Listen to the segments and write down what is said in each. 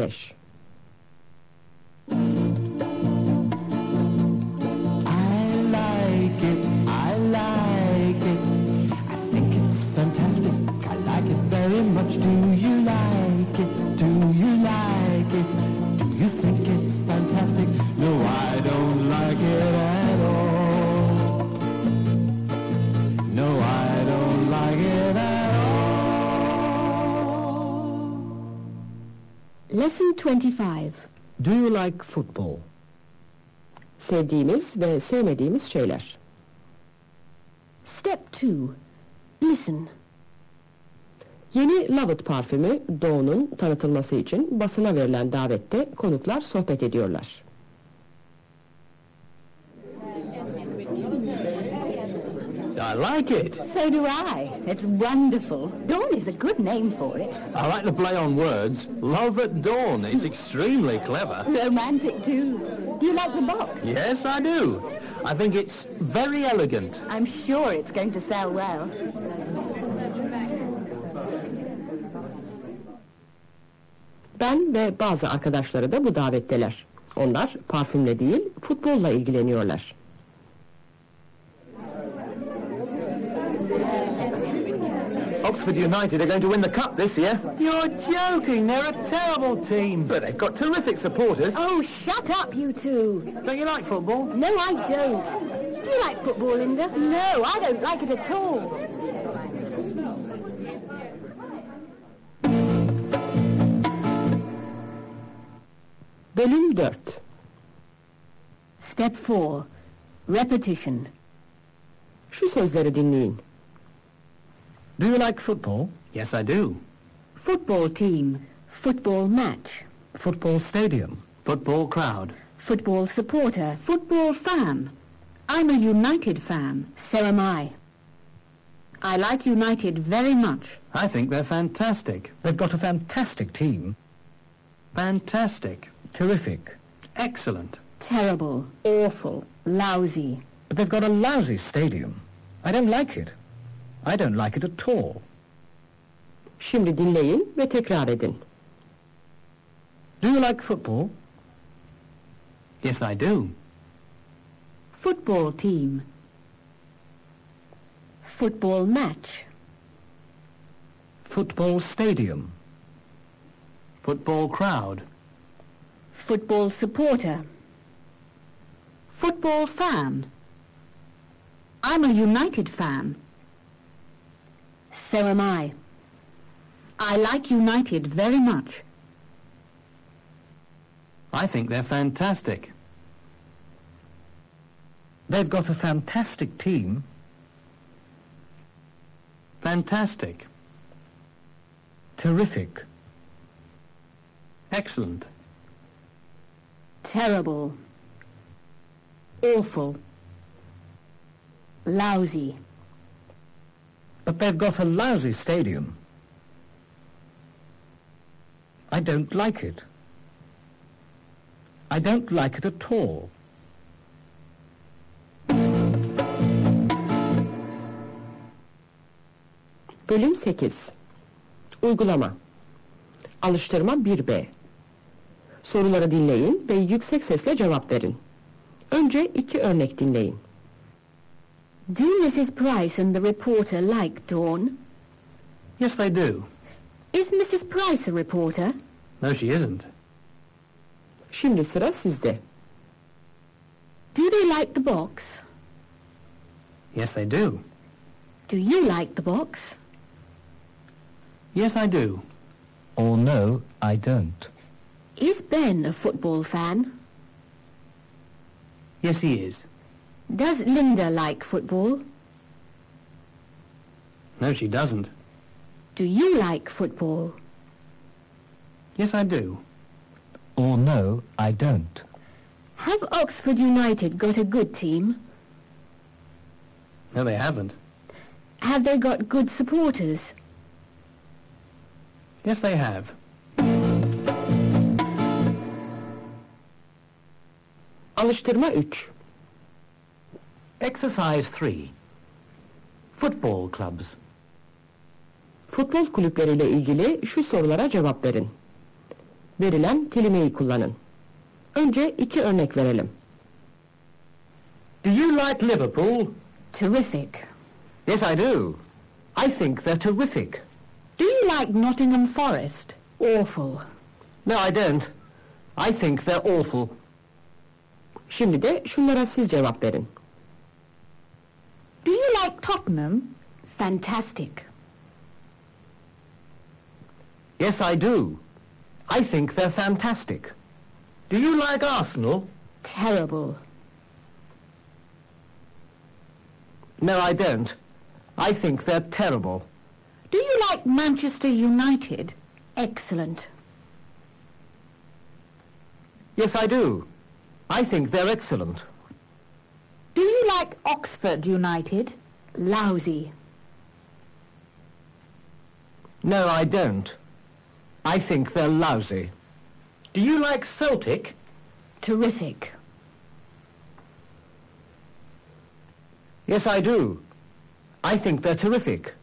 25 Lesson 25. Do you like football? Sevdiğimiz ve sevmediğimiz şeyler. Step 2. Listen. Yeni Lovett parfümü Dawn'un tanıtılması için basına verilen davette konuklar sohbet ediyorlar. I like it. So do I. It's wonderful. Dawn is a good name for it. I like the play on words. Love at dawn. It's extremely clever. Romantic too. Do you like the box? Yes, I do. I think it's very elegant. I'm sure it's going to sell well. Ben ve bazı arkadaşları da bu davetteler. Onlar parfümle değil, futbolla ilgileniyorlar. Oxford United are going to win the cup this year. You're joking. They're a terrible team. But they've got terrific supporters. Oh, shut up, you two. Don't you like football? No, I don't. Do you like football, Linda? No, I don't like it at all. Bölüm 4 Step 4. Repetition. Şu sözleri dinleyin. Do you like football? Yes, I do. Football team. Football match. Football stadium. Football crowd. Football supporter. Football fan. I'm a United fan. So am I. I like United very much. I think they're fantastic. They've got a fantastic team. Fantastic. Terrific. Excellent. Terrible. Awful. Lousy. But they've got a lousy stadium. I don't like it. I don't like it at all. Şimdi dinleyin ve tekrar edin. Do you like football? Yes, I do. Football team. Football match. Football stadium. Football crowd. Football supporter. Football fan. I'm a United fan. So am I. I like United very much. I think they're fantastic. They've got a fantastic team. Fantastic. Terrific. Excellent. Terrible. Awful. Lousy. But they've got a lousy stadium. I don't like it. I don't like it at all. Bölüm 8 Uygulama Alıştırma 1B Soruları dinleyin ve yüksek sesle cevap verin. Önce iki örnek dinleyin. Do Mrs. Price and the reporter like Dawn? Yes, they do. Is Mrs. Price a reporter? No, she isn't. Şimdi sıra sizde. Do they like the box? Yes, they do. Do you like the box? Yes, I do. Or no, I don't. Is Ben a football fan? Yes, he is. Does Linda like football? No, she doesn't. Do you like football? Yes, I do. Or no, I don't. Have Oxford United got a good team? No, they haven't. Have they got good supporters? Yes, they have. Alıştırma 3 Exercise 3. Football clubs. Futbol kulüpleriyle ilgili şu sorulara cevap verin. Verilen kelimeyi kullanın. Önce iki örnek verelim. Do you like Liverpool? Terrific. Yes, I do. I think they're terrific. Do you like Nottingham Forest? Awful. No, I don't. I think they're awful. Şimdi de şunlara siz cevap verin. Do you like Tottenham? Fantastic. Yes, I do. I think they're fantastic. Do you like Arsenal? Terrible. No, I don't. I think they're terrible. Do you like Manchester United? Excellent. Yes, I do. I think they're excellent. Do you like Oxford United? Lousy. No, I don't. I think they're lousy. Do you like Celtic? Terrific. Yes, I do. I think they're terrific.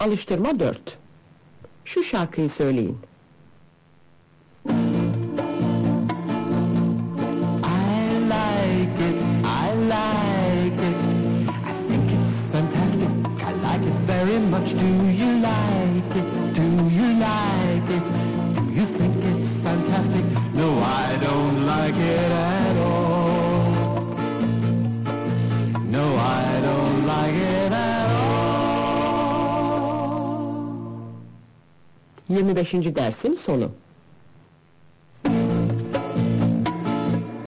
Alıştırma 4. Şu şarkıyı söyleyin. Very much. Do you like it? Do you like it? Do you think it's fantastic? No, I don't like it at all. No, I don't like it at all. 25. dersin sonu.